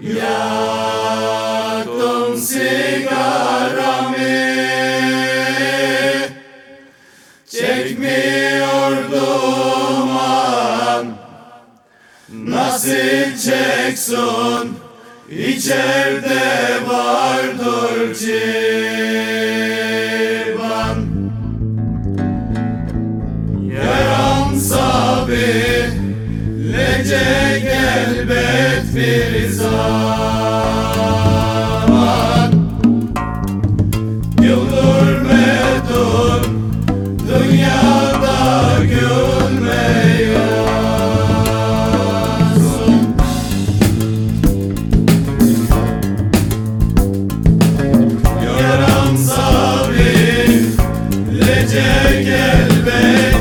Yaktım sigaramı. Çekmiyor duman Nasıl çeksin? İçeride vardır civan. Yaram sabi gelecek elbet bir zaman Yıldır medur dünyada gülmeyorsun Yaram sabir gelecek elbet